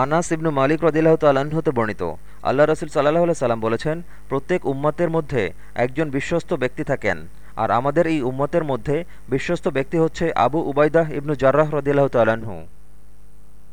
আনাস ইবনু মালিক রদিল্লাহ তাল্লাহ্ন হতে বর্ণিত। আল্লাহ রসুল সাল্লাহ সাল্লাম বলেছেন, প্রত্যেক উম্মতের মধ্যে একজন বিশ্বস্ত ব্যক্তি থাকেন, আর আমাদের এই উম্মতের মধ্যে বিশ্বস্ত ব্যক্তি হচ্ছে আবু উবাইদাহ ইবনু জার্রাহ রদিল্লাহ তাল্লাহ্ন